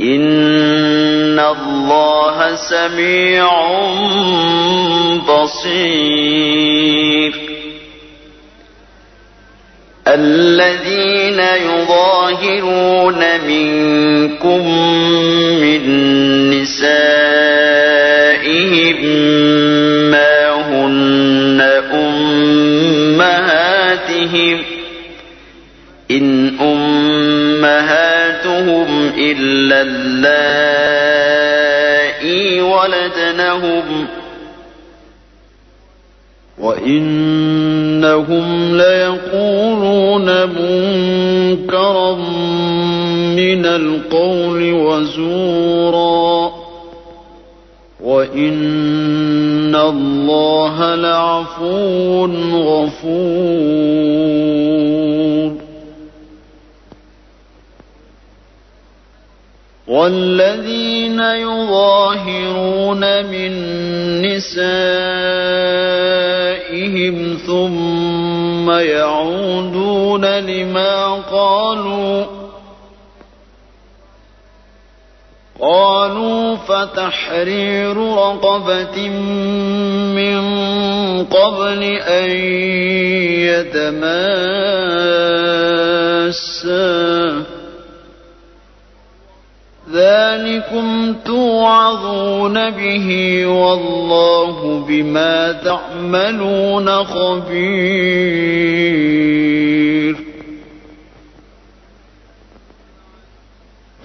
إن الله سميع بصير الذين يظاهرون منكم من نسائهم ما هن أمهاتهم إن أمهاتهم إلا اللائي ولدنهم وإنهم ليقولون منكرا من القول وزورا وإن الله لعفو غفور والذين يظاهرون من نسائهم ثم يعودون لما قالوا قالوا فتحرير رقبة من قبل أن يتماسا ذلكم توعظون به والله بما تعملون خبير.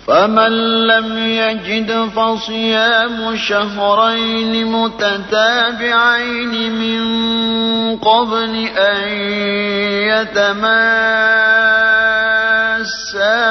فمن لم يجد فصيام شهرين متتابعين من قبل أن يتماسا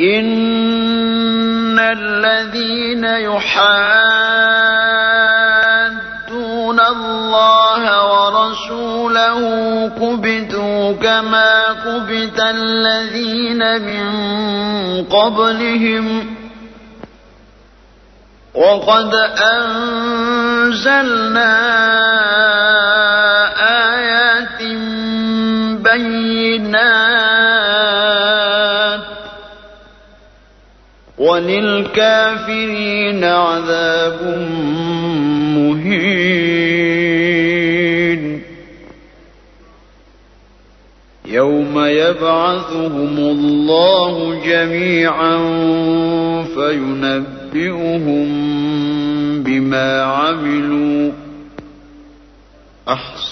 إن الذين يحادون الله ورسوله كبتوا كما كبت الذين من قبلهم وقد أنزلنا وللكافرين عذاب مهين. يوم يبعثهم الله جميعا فينبئهم بما عملوا.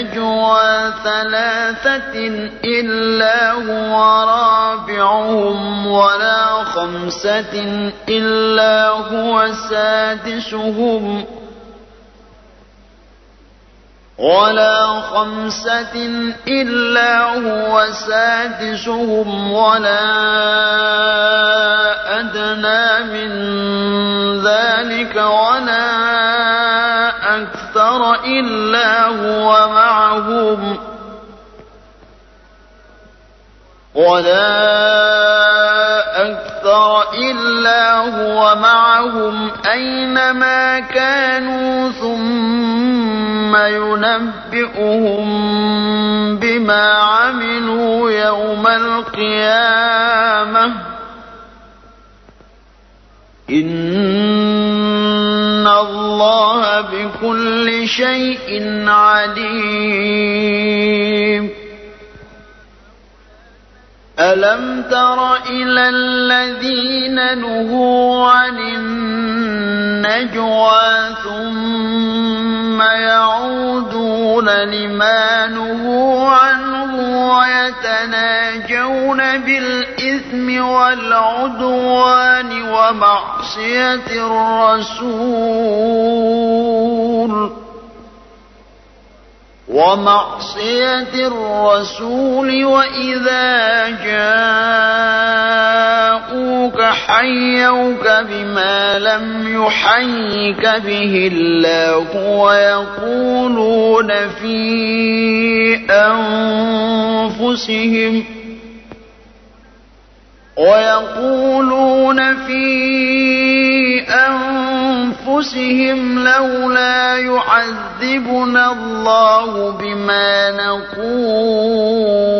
نجوى ثلاثة إلا هو رابعهم ولا خمسة إلا هو سادسهم ولا خمسة إلا هو سادسهم ولا أدنى من ذلك ولا أكثر إلا هو معهم. ولا أكثر إلا هو معهم. أينما كانوا ثم ينبئهم بما عملوا يوم القيامة؟ الله بكل شيء عليم. ألم تر إلى الذين نهوا عن النجوى ثم يعودون لما نهوا عنه ويتناجون بالإثم والعدوان ومعصية الرسول ومعصية الرسول وإذا جاءوك حيوك بما لم يحيك به الله ويقولون في أنفسهم ويقولون في أنفسهم لولا يعذبنا الله بما نقول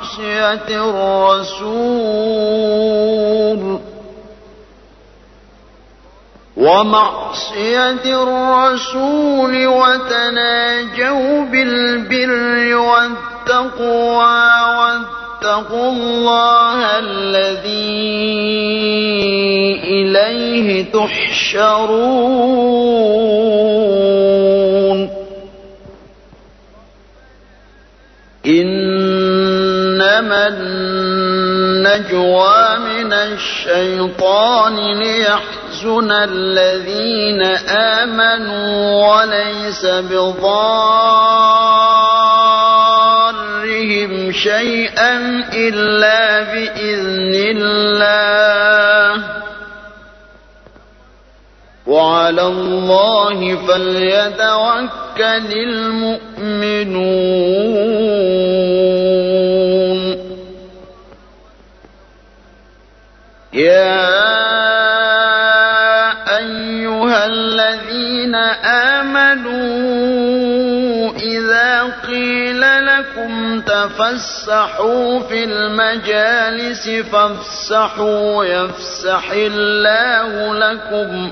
ومعصية الرسول ومعصية الرسول وتناجوا بالبر والتقوى واتقوا الله الذي إليه تحشرون الشيطان ليحزن الذين آمنوا وليس بضار بهم شيئا إلا بإذن الله. وعلى الله فليتوكل المؤمنون. يا أيها الذين آمنوا إذا قيل لكم تفسحوا في المجالس فافسحوا يفسح الله لكم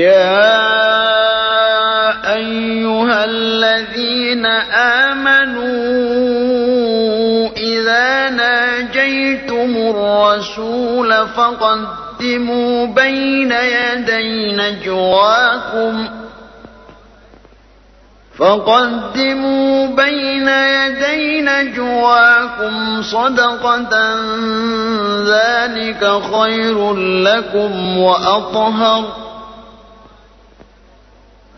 يا أيها الذين آمنوا إذا ناجيتم الرسول فقدموا بين يدي نجواكم فقدموا بين يدي نجواكم صدقة ذلك خير لكم وأطهر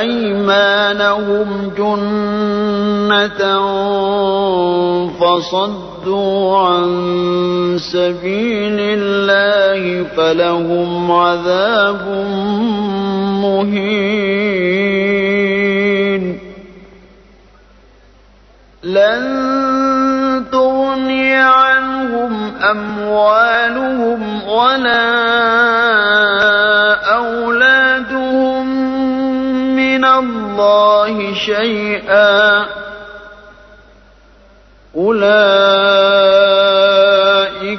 أيمانهم جنة فصدوا عن سبيل الله فلهم عذاب مهين. لن تغني عنهم أموالهم ولا الله شيئا أولئك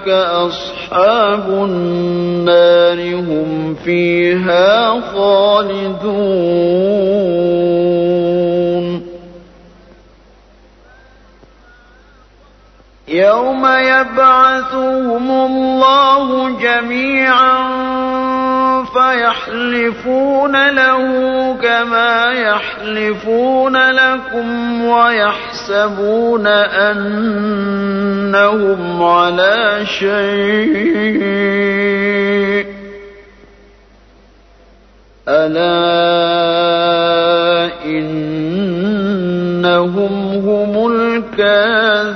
أصحاب النار هم فيها خالدون. يوم يبعثهم الله جميعا فيحلفون له كما يحلفون لكم ويحسبون أنهم على شيء. ألا إنهم هم الكاذبون.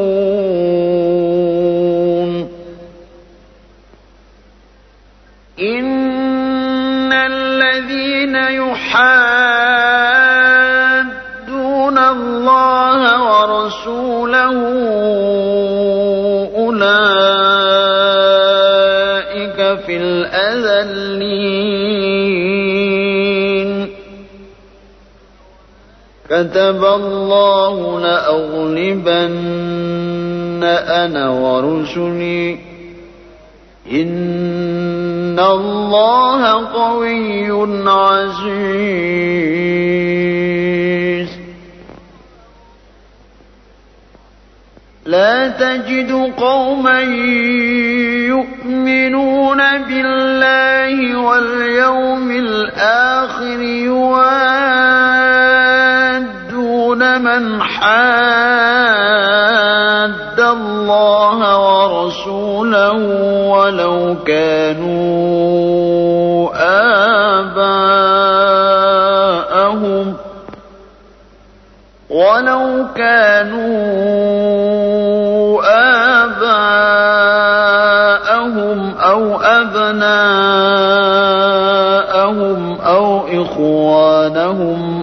كتب الله لأغلبن أنا ورسلي. إن الله قوي عزيز. لا تجد قوما يؤمنون بالله واليوم الآخر يوادون من حاد الله ورسوله ولو كانوا آباءهم ولو كانوا آباءهم أو أبناءهم أو إخوانهم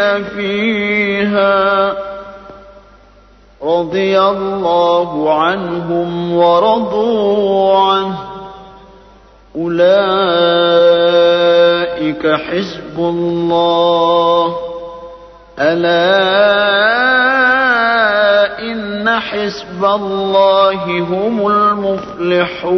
خالدين فيها رضي الله عنهم ورضوا عنه. أولئك حزب الله. ألا إن حزب الله هم المفلحون.